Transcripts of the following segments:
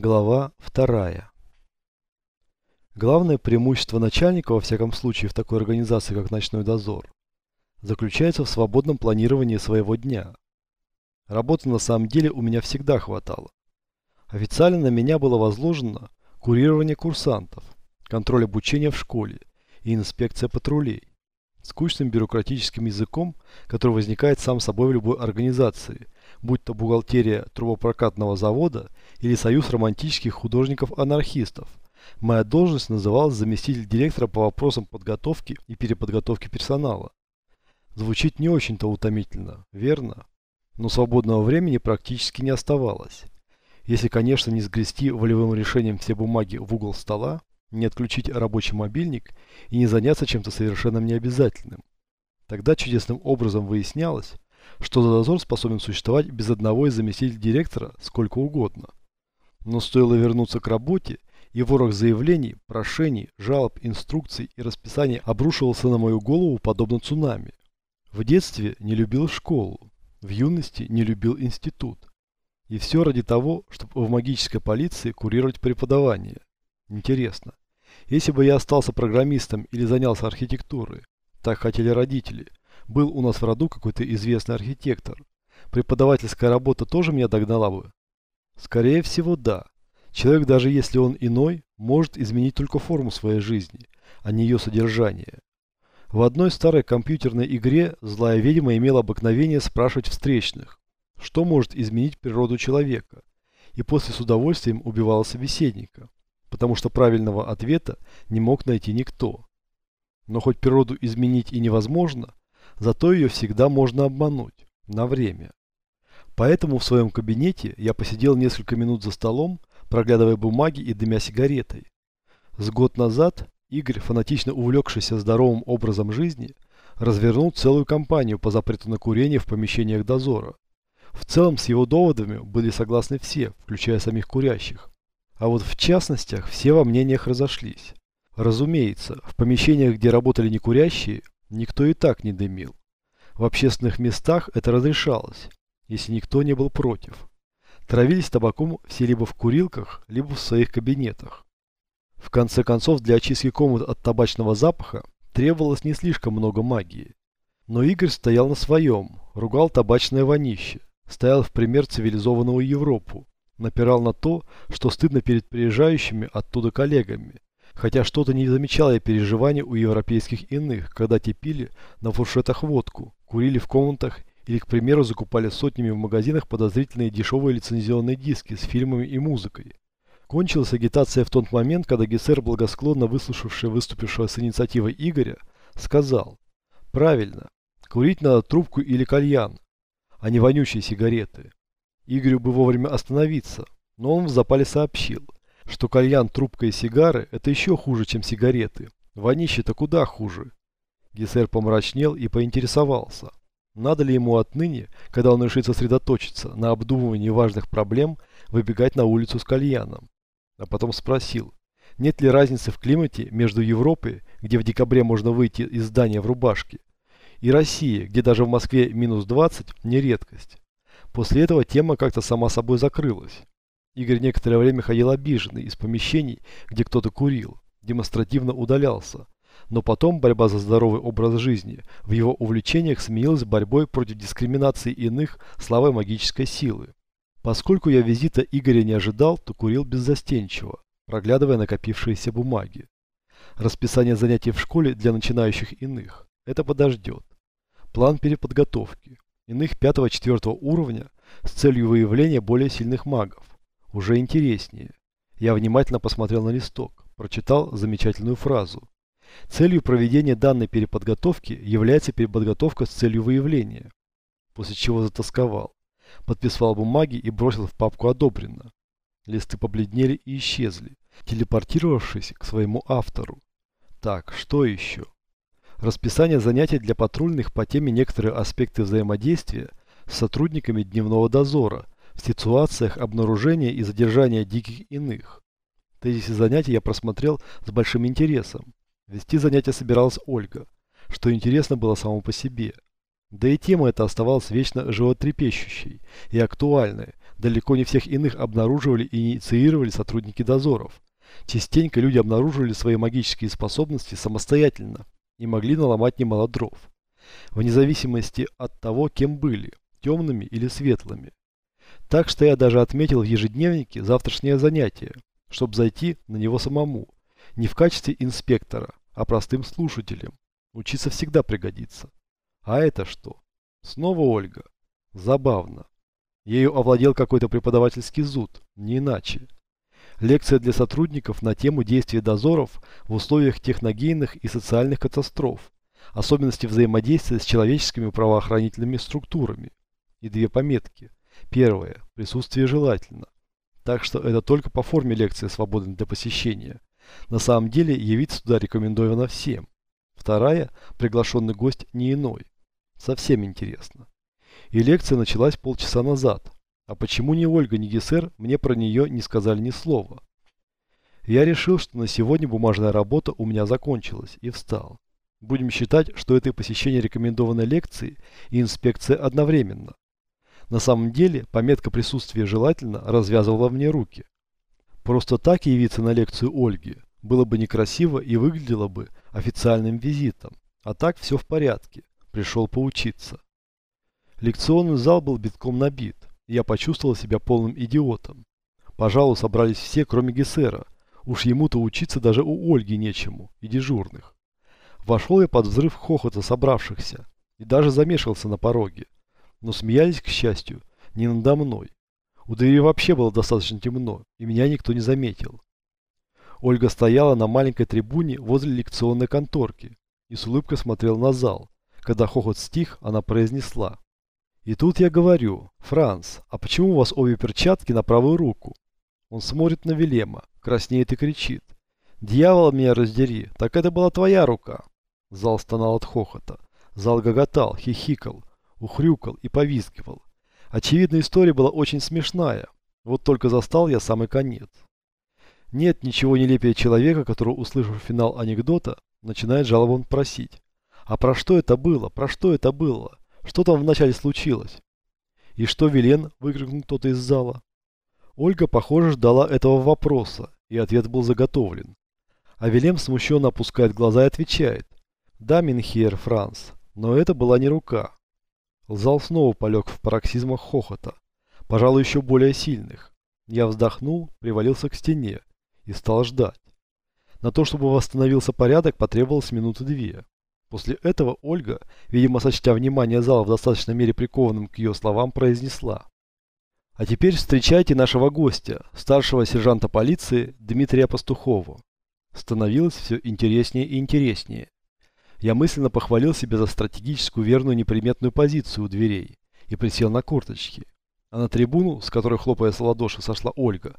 Глава вторая. Главное преимущество начальника, во всяком случае в такой организации, как «Ночной дозор», заключается в свободном планировании своего дня. Работы на самом деле у меня всегда хватало. Официально на меня было возложено курирование курсантов, контроль обучения в школе и инспекция патрулей. Скучным бюрократическим языком, который возникает сам собой в любой организации, будь то бухгалтерия трубопрокатного завода или союз романтических художников-анархистов. Моя должность называлась заместитель директора по вопросам подготовки и переподготовки персонала. Звучит не очень-то утомительно, верно? Но свободного времени практически не оставалось. Если, конечно, не сгрести волевым решением все бумаги в угол стола, не отключить рабочий мобильник и не заняться чем-то совершенно необязательным. Тогда чудесным образом выяснялось, что за дозор способен существовать без одного из заместителей директора сколько угодно. Но стоило вернуться к работе, и ворох заявлений, прошений, жалоб, инструкций и расписаний обрушивался на мою голову подобно цунами. В детстве не любил школу, в юности не любил институт. И все ради того, чтобы в магической полиции курировать преподавание. Интересно, если бы я остался программистом или занялся архитектурой, так хотели родители, был у нас в роду какой-то известный архитектор, преподавательская работа тоже меня догнала бы? Скорее всего, да. Человек, даже если он иной, может изменить только форму своей жизни, а не ее содержание. В одной старой компьютерной игре злая ведьма имела обыкновение спрашивать встречных, что может изменить природу человека, и после с удовольствием убивала собеседника потому что правильного ответа не мог найти никто. Но хоть природу изменить и невозможно, зато ее всегда можно обмануть. На время. Поэтому в своем кабинете я посидел несколько минут за столом, проглядывая бумаги и дымя сигаретой. С год назад Игорь, фанатично увлекшийся здоровым образом жизни, развернул целую кампанию по запрету на курение в помещениях дозора. В целом с его доводами были согласны все, включая самих курящих. А вот в частностях все во мнениях разошлись. Разумеется, в помещениях, где работали некурящие, никто и так не дымил. В общественных местах это разрешалось, если никто не был против. Травились табаком все либо в курилках, либо в своих кабинетах. В конце концов, для очистки комнат от табачного запаха требовалось не слишком много магии. Но Игорь стоял на своем, ругал табачное вонище, стоял в пример цивилизованного Европу, напирал на то, что стыдно перед приезжающими оттуда коллегами. Хотя что-то не замечало я переживаний у европейских иных, когда те пили на фуршетах водку, курили в комнатах или, к примеру, закупали сотнями в магазинах подозрительные дешевые лицензионные диски с фильмами и музыкой. Кончилась агитация в тот момент, когда Гессер, благосклонно выслушавший выступившего с инициативой Игоря, сказал «Правильно, курить надо трубку или кальян, а не вонючие сигареты. Игорю бы вовремя остановиться, но он в запале сообщил, что кальян, трубка и сигары – это еще хуже, чем сигареты. Вонище-то куда хуже. Гессер помрачнел и поинтересовался, надо ли ему отныне, когда он решит сосредоточиться на обдумывании важных проблем, выбегать на улицу с кальяном. А потом спросил, нет ли разницы в климате между Европой, где в декабре можно выйти из здания в рубашке, и Россией, где даже в Москве минус 20 не редкость. После этого тема как-то сама собой закрылась. Игорь некоторое время ходил обиженный из помещений, где кто-то курил, демонстративно удалялся. Но потом борьба за здоровый образ жизни в его увлечениях сменилась борьбой против дискриминации иных славой магической силы. Поскольку я визита Игоря не ожидал, то курил беззастенчиво, проглядывая накопившиеся бумаги. Расписание занятий в школе для начинающих иных. Это подождет. План переподготовки иных 5-4 уровня с целью выявления более сильных магов. Уже интереснее. Я внимательно посмотрел на листок, прочитал замечательную фразу. Целью проведения данной переподготовки является переподготовка с целью выявления. После чего затасковал. Подписал бумаги и бросил в папку «Одобрено». Листы побледнели и исчезли, телепортировавшись к своему автору. Так, что еще? Расписание занятий для патрульных по теме некоторые аспекты взаимодействия с сотрудниками дневного дозора в ситуациях обнаружения и задержания диких иных. Тезисы занятий я просмотрел с большим интересом. Вести занятия собиралась Ольга, что интересно было само по себе. Да и тема эта оставалась вечно животрепещущей и актуальной, Далеко не всех иных обнаруживали и инициировали сотрудники дозоров. Частенько люди обнаруживали свои магические способности самостоятельно и могли наломать немало дров. Вне зависимости от того, кем были, темными или светлыми. Так что я даже отметил в ежедневнике завтрашнее занятие, чтобы зайти на него самому, не в качестве инспектора, а простым слушателем. Учиться всегда пригодится. А это что? Снова Ольга. Забавно. Ею овладел какой-то преподавательский зуд, не иначе. Лекция для сотрудников на тему действия дозоров в условиях техногенных и социальных катастроф, особенности взаимодействия с человеческими правоохранительными структурами. И две пометки. Первое. Присутствие желательно. Так что это только по форме лекции свободна для посещения. На самом деле явиться туда рекомендовано всем. Вторая. Приглашенный гость не иной. Совсем интересно. И лекция началась полчаса назад. А почему ни Ольга, ни Гессер мне про нее не сказали ни слова? Я решил, что на сегодня бумажная работа у меня закончилась и встал. Будем считать, что это и посещение рекомендованной лекции, и инспекция одновременно. На самом деле, пометка присутствия желательно развязывала мне руки. Просто так явиться на лекцию Ольги было бы некрасиво и выглядело бы официальным визитом. А так все в порядке. Пришел поучиться. Лекционный зал был битком набит. Я почувствовал себя полным идиотом. Пожалуй, собрались все, кроме Гессера. Уж ему-то учиться даже у Ольги нечему, и дежурных. Вошел я под взрыв хохота собравшихся и даже замешался на пороге. Но смеялись, к счастью, не надо мной. У двери вообще было достаточно темно, и меня никто не заметил. Ольга стояла на маленькой трибуне возле лекционной конторки и с улыбкой смотрела на зал. Когда хохот стих, она произнесла. И тут я говорю, Франц, а почему у вас обе перчатки на правую руку? Он смотрит на Велема, краснеет и кричит. Дьявол меня раздери, так это была твоя рука. Зал стонал от хохота. Зал гоготал, хихикал, ухрюкал и повизгивал. Очевидно, история была очень смешная. Вот только застал я самый конец. Нет ничего нелепее человека, который, услышав финал анекдота, начинает жалобно просить. А про что это было? Про что это было? Что там вначале случилось? И что, Вилен? Выкрикнул кто-то из зала. Ольга, похоже, ждала этого вопроса, и ответ был заготовлен. А Вилем смущенно опускает глаза и отвечает. Да, Минхер, Франц, но это была не рука. Зал снова полег в пароксизмах хохота, пожалуй, еще более сильных. Я вздохнул, привалился к стене и стал ждать. На то, чтобы восстановился порядок, потребовалось минуты две. После этого Ольга, видимо, сочтя внимание зала в достаточной мере прикованным к ее словам, произнесла. А теперь встречайте нашего гостя, старшего сержанта полиции Дмитрия Пастухова. Становилось все интереснее и интереснее. Я мысленно похвалил себя за стратегическую верную неприметную позицию у дверей и присел на корточки. А на трибуну, с которой хлопая с ладоши сошла Ольга,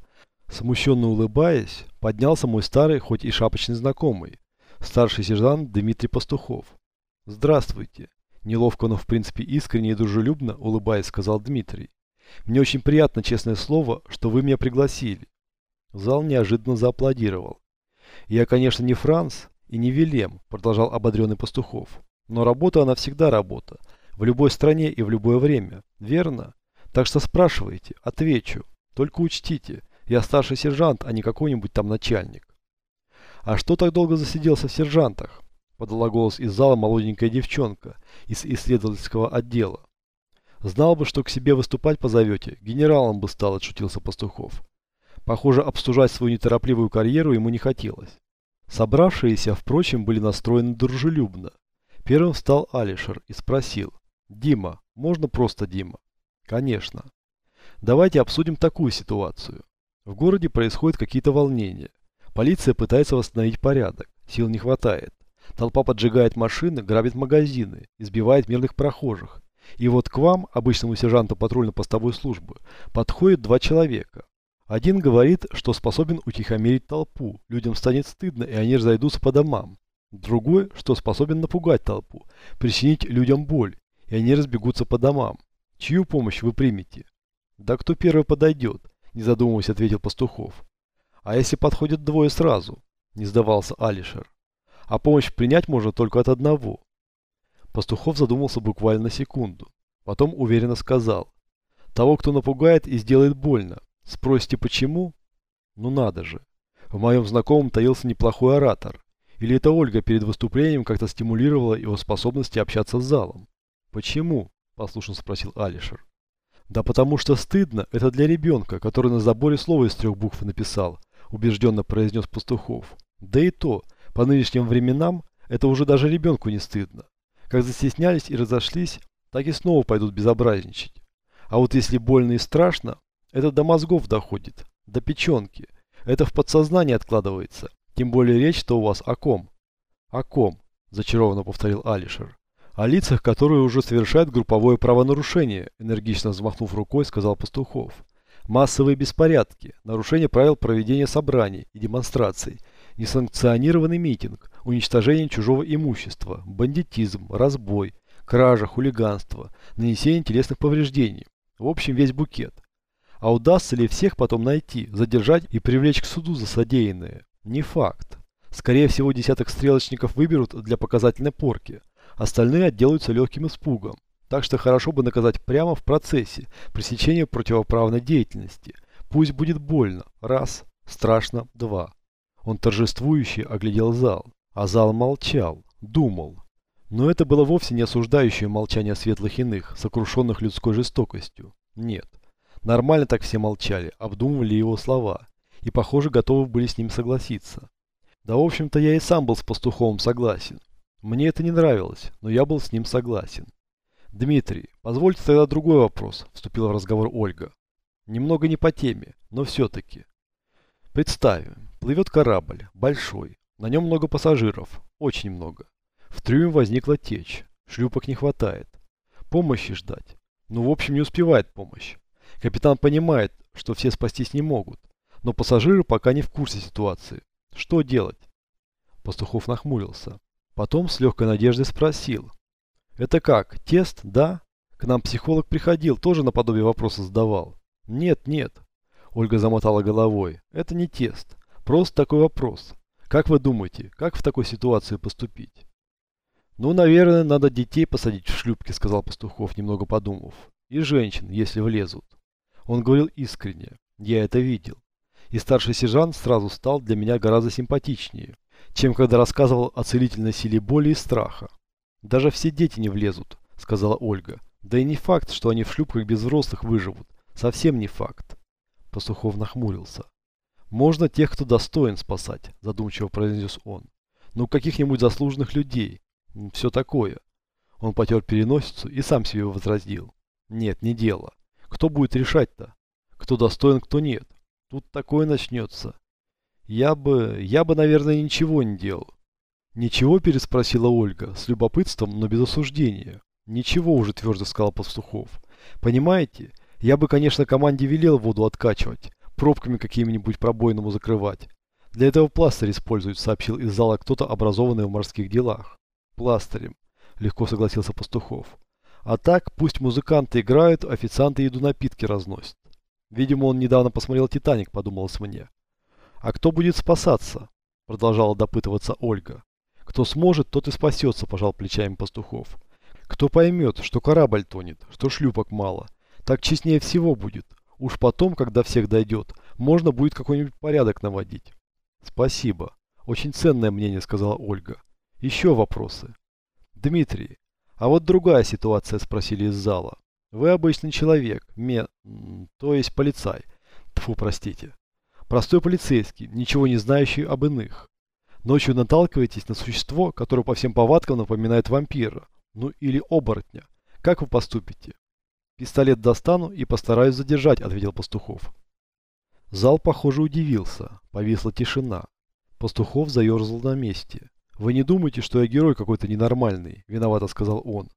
смущенно улыбаясь, поднялся мой старый, хоть и шапочный знакомый, старший сержант Дмитрий Пастухов. «Здравствуйте!» Неловко, но в принципе искренне и дружелюбно, улыбаясь, сказал Дмитрий. «Мне очень приятно, честное слово, что вы меня пригласили». Зал неожиданно зааплодировал. Я, конечно, не Франц, и не Вилем, продолжал ободренный Пастухов. Но работа она всегда работа. В любой стране и в любое время. Верно? Так что спрашивайте, отвечу. Только учтите, я старший сержант, а не какой-нибудь там начальник. А что так долго засиделся в сержантах? Подала голос из зала молоденькая девчонка из исследовательского отдела. Знал бы, что к себе выступать позовете, генералом бы стал, отшутился Пастухов. Похоже, обстужать свою неторопливую карьеру ему не хотелось. Собравшиеся, впрочем, были настроены дружелюбно. Первым встал Алишер и спросил. «Дима, можно просто Дима?» «Конечно. Давайте обсудим такую ситуацию. В городе происходят какие-то волнения. Полиция пытается восстановить порядок. Сил не хватает. Толпа поджигает машины, грабит магазины, избивает мирных прохожих. И вот к вам, обычному сержанту патрульно-постовой службы, подходит два человека. Один говорит, что способен утихомирить толпу, людям станет стыдно, и они разойдутся по домам. Другой, что способен напугать толпу, причинить людям боль, и они разбегутся по домам. Чью помощь вы примете? Да кто первый подойдет, не задумываясь, ответил Пастухов. А если подходят двое сразу? Не сдавался Алишер. А помощь принять можно только от одного. Пастухов задумался буквально секунду. Потом уверенно сказал. Того, кто напугает и сделает больно. Спросите, почему? Ну надо же. В моем знакомом таился неплохой оратор. Или это Ольга перед выступлением как-то стимулировала его способности общаться с залом? Почему? Послушно спросил Алишер. Да потому что стыдно, это для ребенка, который на заборе слово из трех букв написал, убежденно произнес Пастухов. Да и то, по нынешним временам, это уже даже ребенку не стыдно. Как застеснялись и разошлись, так и снова пойдут безобразничать. А вот если больно и страшно, это до мозгов доходит, до печенки. Это в подсознании откладывается. Тем более речь-то у вас о ком? О ком? Зачарованно повторил Алишер. О лицах, которые уже совершают групповое правонарушение, энергично взмахнув рукой, сказал Пастухов. Массовые беспорядки, нарушение правил проведения собраний и демонстраций, несанкционированный митинг, уничтожение чужого имущества, бандитизм, разбой, кража, хулиганство, нанесение телесных повреждений. В общем, весь букет. А удастся ли всех потом найти, задержать и привлечь к суду за содеянное? Не факт. Скорее всего, десяток стрелочников выберут для показательной порки. Остальные отделаются легким испугом. Так что хорошо бы наказать прямо в процессе пресечения противоправной деятельности. Пусть будет больно. Раз. Страшно. Два. Он торжествующе оглядел зал. А зал молчал. Думал. Но это было вовсе не осуждающее молчание светлых иных, сокрушенных людской жестокостью. Нет. Нормально так все молчали, обдумывали его слова. И, похоже, готовы были с ним согласиться. Да, в общем-то, я и сам был с Пастуховым согласен. Мне это не нравилось, но я был с ним согласен. Дмитрий, позвольте тогда другой вопрос, вступила в разговор Ольга. Немного не по теме, но все-таки. Представим, плывет корабль, большой, на нем много пассажиров, очень много. В трюме возникла течь. Шлюпок не хватает. Помощи ждать. Ну, в общем, не успевает помощь. Капитан понимает, что все спастись не могут. Но пассажиры пока не в курсе ситуации. Что делать? Пастухов нахмурился. Потом с легкой надеждой спросил. Это как, тест, да? К нам психолог приходил, тоже наподобие вопроса задавал. Нет, нет. Ольга замотала головой. Это не тест. Просто такой вопрос. Как вы думаете, как в такой ситуации поступить? «Ну, наверное, надо детей посадить в шлюпки», — сказал Пастухов, немного подумав. «И женщин, если влезут». Он говорил искренне. Я это видел. И старший сержант сразу стал для меня гораздо симпатичнее, чем когда рассказывал о целительной силе боли и страха. «Даже все дети не влезут», — сказала Ольга. «Да и не факт, что они в шлюпках без взрослых выживут. Совсем не факт». Пастухов нахмурился. «Можно тех, кто достоин спасать», — задумчиво произнес он. «Ну, каких-нибудь заслуженных людей, все такое. Он потер переносицу и сам себе возразил. Нет, не дело. Кто будет решать-то? Кто достоин, кто нет? Тут такое начнется. Я бы, я бы, наверное, ничего не делал. Ничего, переспросила Ольга, с любопытством, но без осуждения. Ничего уже, твердо сказал Пастухов. Понимаете, я бы, конечно, команде велел воду откачивать, пробками какими-нибудь пробойному закрывать. Для этого пластырь используют, сообщил из зала кто-то образованный в морских делах пластырем, легко согласился Пастухов. А так, пусть музыканты играют, официанты еду напитки разносят. Видимо, он недавно посмотрел «Титаник», подумалось мне. А кто будет спасаться? Продолжала допытываться Ольга. Кто сможет, тот и спасется, пожал плечами Пастухов. Кто поймет, что корабль тонет, что шлюпок мало, так честнее всего будет. Уж потом, когда всех дойдет, можно будет какой-нибудь порядок наводить. Спасибо. Очень ценное мнение, сказала Ольга. Еще вопросы? Дмитрий, а вот другая ситуация, спросили из зала. Вы обычный человек, ме... то есть полицай. Тфу, простите. Простой полицейский, ничего не знающий об иных. Ночью наталкиваетесь на существо, которое по всем повадкам напоминает вампира. Ну или оборотня. Как вы поступите? Пистолет достану и постараюсь задержать, ответил Пастухов. Зал, похоже, удивился. Повисла тишина. Пастухов заерзал на месте. «Вы не думаете, что я герой какой-то ненормальный?» – виновато сказал он.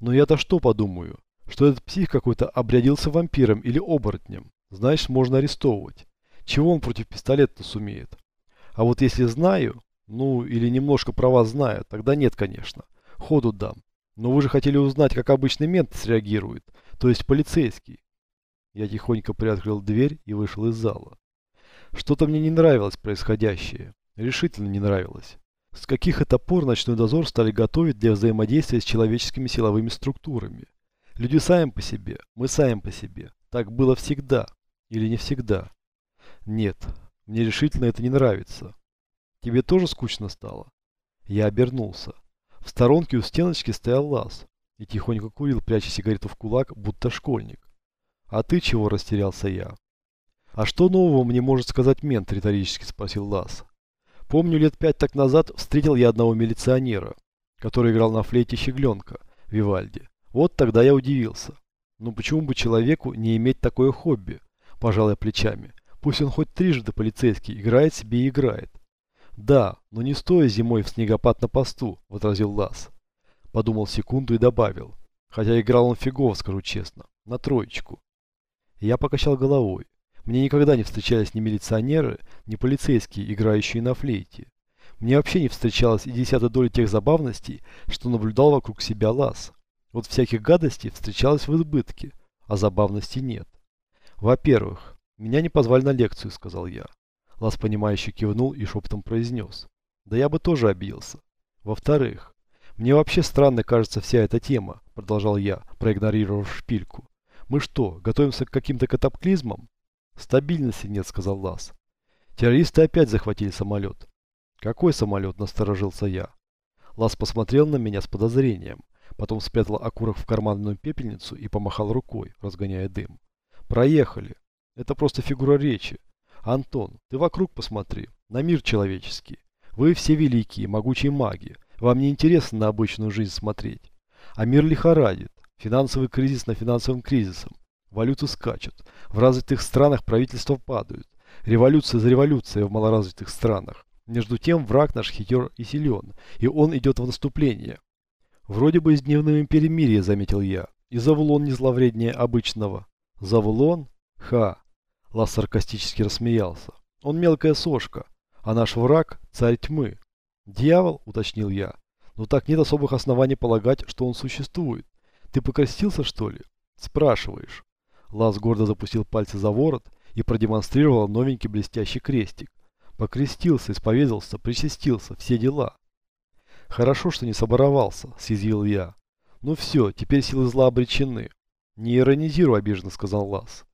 «Но я-то что подумаю? Что этот псих какой-то обрядился вампиром или оборотнем? Значит, можно арестовывать. Чего он против пистолета сумеет? А вот если знаю, ну, или немножко про вас знаю, тогда нет, конечно. Ходу дам. Но вы же хотели узнать, как обычный мент среагирует, то есть полицейский». Я тихонько приоткрыл дверь и вышел из зала. Что-то мне не нравилось происходящее. Решительно не нравилось. С каких это пор ночной дозор стали готовить для взаимодействия с человеческими силовыми структурами? Люди сами по себе, мы сами по себе. Так было всегда. Или не всегда. Нет, мне решительно это не нравится. Тебе тоже скучно стало? Я обернулся. В сторонке у стеночки стоял лаз и тихонько курил, пряча сигарету в кулак, будто школьник. А ты чего растерялся я? А что нового мне может сказать мент, риторически спросил Лаз. Помню, лет пять так назад встретил я одного милиционера, который играл на флейте щегленка, Вивальди. Вот тогда я удивился. Ну почему бы человеку не иметь такое хобби? Пожал я плечами. Пусть он хоть трижды полицейский, играет себе и играет. Да, но не стоя зимой в снегопад на посту, возразил Лас. Подумал секунду и добавил. Хотя играл он фигово, скажу честно. На троечку. Я покачал головой. Мне никогда не встречались ни милиционеры, ни полицейские, играющие на флейте. Мне вообще не встречалось и десятой доли тех забавностей, что наблюдал вокруг себя Лас. Вот всяких гадостей встречалось в избытке, а забавностей нет. Во-первых, меня не позвали на лекцию, сказал я. Лас понимающе кивнул и шепотом произнес. Да я бы тоже обиделся. Во-вторых, мне вообще странной кажется вся эта тема, продолжал я, проигнорировав шпильку. Мы что, готовимся к каким-то катаклизмам? Стабильности нет, сказал Лас. Террористы опять захватили самолет. Какой самолет, насторожился я. Лас посмотрел на меня с подозрением. Потом спрятал окурок в карманную пепельницу и помахал рукой, разгоняя дым. Проехали. Это просто фигура речи. Антон, ты вокруг посмотри. На мир человеческий. Вы все великие, могучие маги. Вам не интересно на обычную жизнь смотреть. А мир лихорадит. Финансовый кризис на финансовым кризисом. Валюты скачут. В развитых странах правительства падают. Революция за революцией в малоразвитых странах. Между тем враг наш хитер и силен, и он идет в наступление. Вроде бы с дневным перемирия, заметил я. И Завулон не зловреднее обычного. Завулон? Ха. Лас саркастически рассмеялся. Он мелкая сошка, а наш враг – царь тьмы. Дьявол, уточнил я. Но так нет особых оснований полагать, что он существует. Ты покрестился, что ли? Спрашиваешь. Лас гордо запустил пальцы за ворот и продемонстрировал новенький блестящий крестик. Покрестился, исповедался, причастился, все дела. Хорошо, что не соборовался, съязвил я. Ну все, теперь силы зла обречены. Не иронизируй, обиженно сказал Лас.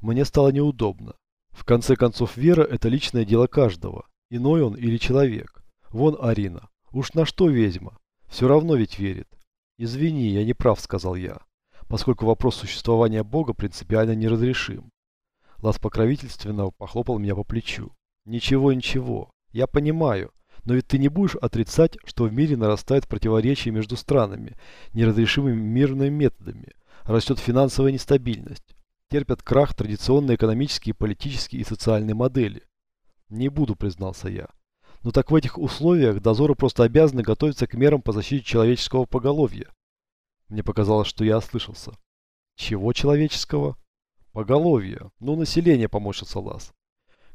Мне стало неудобно. В конце концов, вера – это личное дело каждого. Иной он или человек. Вон Арина. Уж на что ведьма? Все равно ведь верит. Извини, я не прав, сказал я. Поскольку вопрос существования Бога принципиально неразрешим. Лас покровительственно похлопал меня по плечу. Ничего, ничего. Я понимаю. Но ведь ты не будешь отрицать, что в мире нарастает противоречие между странами, неразрешимыми мирными методами. Растет финансовая нестабильность. Терпят крах традиционные экономические, политические и социальные модели. Не буду, признался я. Но так в этих условиях дозоры просто обязаны готовиться к мерам по защите человеческого поголовья. Мне показалось, что я ослышался. Чего человеческого? Поголовья. Ну, население, помощница Лас.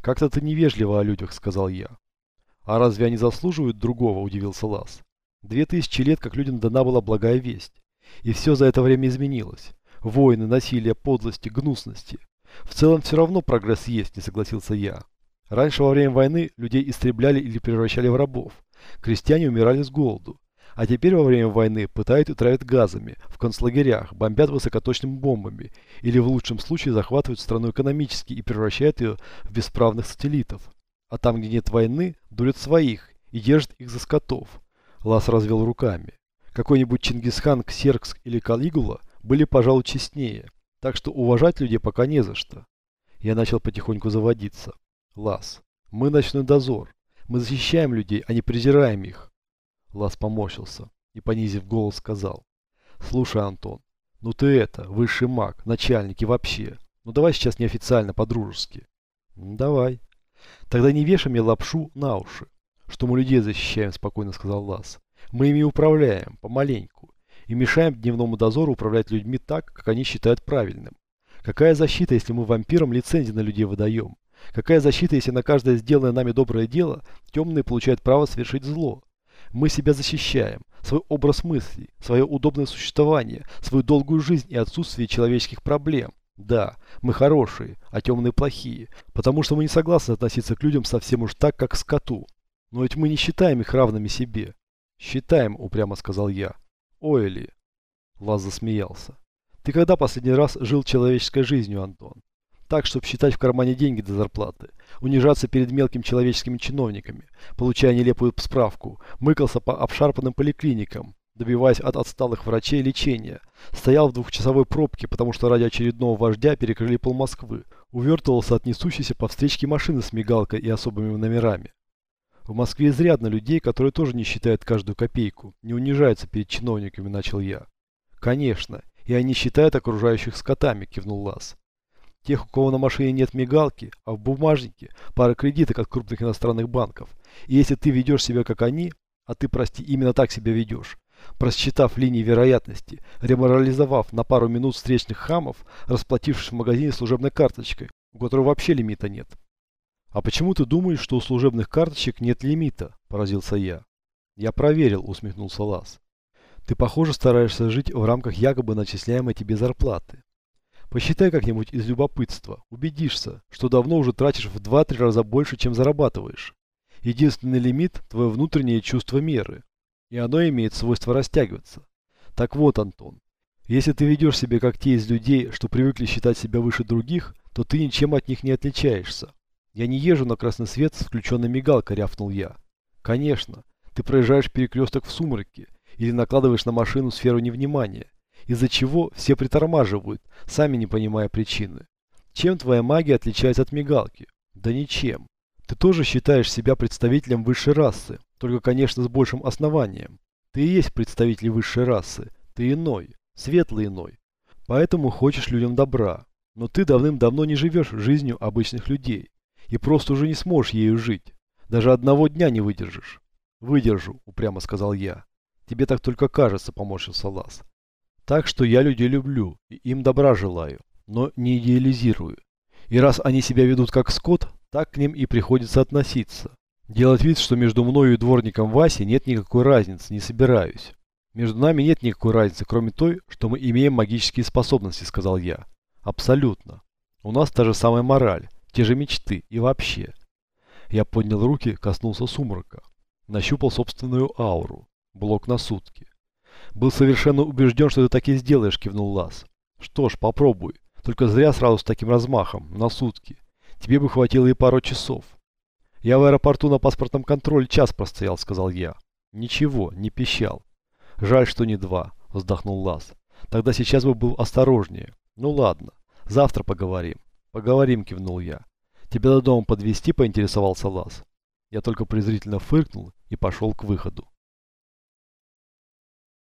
Как-то ты невежливо о людях, сказал я. А разве они заслуживают другого, удивился Лас. Две тысячи лет, как людям дана была благая весть. И все за это время изменилось. Войны, насилие, подлости, гнусности. В целом все равно прогресс есть, не согласился я. Раньше во время войны людей истребляли или превращали в рабов. Крестьяне умирали с голоду. А теперь во время войны пытают и травят газами, в концлагерях, бомбят высокоточными бомбами или в лучшем случае захватывают страну экономически и превращают ее в бесправных сателлитов. А там, где нет войны, дурят своих и держат их за скотов. Лас развел руками. Какой-нибудь Чингисхан, Ксеркс или Калигула – были, пожалуй, честнее, так что уважать людей пока не за что. Я начал потихоньку заводиться. Лас, мы ночной дозор. Мы защищаем людей, а не презираем их. Лас поморщился и, понизив голос, сказал. Слушай, Антон, ну ты это, высший маг, начальник и вообще. Ну давай сейчас неофициально, по-дружески. давай. Тогда не вешай мне лапшу на уши. Что мы людей защищаем, спокойно сказал Лас. Мы ими управляем, помаленьку и мешаем дневному дозору управлять людьми так, как они считают правильным. Какая защита, если мы вампирам лицензии на людей выдаем? Какая защита, если на каждое сделанное нами доброе дело темные получают право совершить зло? Мы себя защищаем, свой образ мыслей, свое удобное существование, свою долгую жизнь и отсутствие человеческих проблем. Да, мы хорошие, а темные плохие, потому что мы не согласны относиться к людям совсем уж так, как к скоту. Но ведь мы не считаем их равными себе. Считаем, упрямо сказал я. Ойли. Лаз засмеялся. Ты когда последний раз жил человеческой жизнью, Антон? Так, чтобы считать в кармане деньги до зарплаты, унижаться перед мелкими человеческими чиновниками, получая нелепую справку, мыкался по обшарпанным поликлиникам, добиваясь от отсталых врачей лечения, стоял в двухчасовой пробке, потому что ради очередного вождя перекрыли пол Москвы, увертывался от несущейся по встречке машины с мигалкой и особыми номерами. В Москве изрядно людей, которые тоже не считают каждую копейку, не унижаются перед чиновниками, начал я. Конечно, и они считают окружающих скотами, кивнул Лас. Тех, у кого на машине нет мигалки, а в бумажнике пара кредиток от крупных иностранных банков. И если ты ведешь себя как они, а ты, прости, именно так себя ведешь, просчитав линии вероятности, реморализовав на пару минут встречных хамов, расплатившись в магазине служебной карточкой, у которой вообще лимита нет. «А почему ты думаешь, что у служебных карточек нет лимита?» – поразился я. «Я проверил», – усмехнулся Лас. «Ты, похоже, стараешься жить в рамках якобы начисляемой тебе зарплаты. Посчитай как-нибудь из любопытства. Убедишься, что давно уже тратишь в 2-3 раза больше, чем зарабатываешь. Единственный лимит – твое внутреннее чувство меры. И оно имеет свойство растягиваться. Так вот, Антон, если ты ведешь себя как те из людей, что привыкли считать себя выше других, то ты ничем от них не отличаешься. Я не езжу на красный свет с включенной мигалкой, рявкнул я. Конечно, ты проезжаешь перекресток в сумраке или накладываешь на машину сферу невнимания из-за чего все притормаживают, сами не понимая причины. Чем твоя магия отличается от мигалки? Да ничем. Ты тоже считаешь себя представителем высшей расы, только, конечно, с большим основанием. Ты и есть представитель высшей расы, ты иной, светлый иной. Поэтому хочешь людям добра. Но ты давным-давно не живешь жизнью обычных людей. И просто уже не сможешь ею жить. Даже одного дня не выдержишь. Выдержу, упрямо сказал я. Тебе так только кажется, поморщился Лас. Так что я людей люблю и им добра желаю, но не идеализирую. И раз они себя ведут как скот, так к ним и приходится относиться. Делать вид, что между мною и дворником Васей нет никакой разницы, не собираюсь. Между нами нет никакой разницы, кроме той, что мы имеем магические способности, сказал я. Абсолютно. У нас та же самая мораль, те же мечты и вообще. Я поднял руки, коснулся сумрака. Нащупал собственную ауру. Блок на сутки. Был совершенно убежден, что ты так и сделаешь, кивнул Лас. Что ж, попробуй. Только зря сразу с таким размахом, на сутки. Тебе бы хватило и пару часов. Я в аэропорту на паспортном контроле час простоял, сказал я. Ничего, не пищал. Жаль, что не два, вздохнул Лас. Тогда сейчас бы был осторожнее. Ну ладно, завтра поговорим. Поговорим, кивнул я. Тебя до дома подвести, поинтересовался Лас. Я только презрительно фыркнул и пошел к выходу.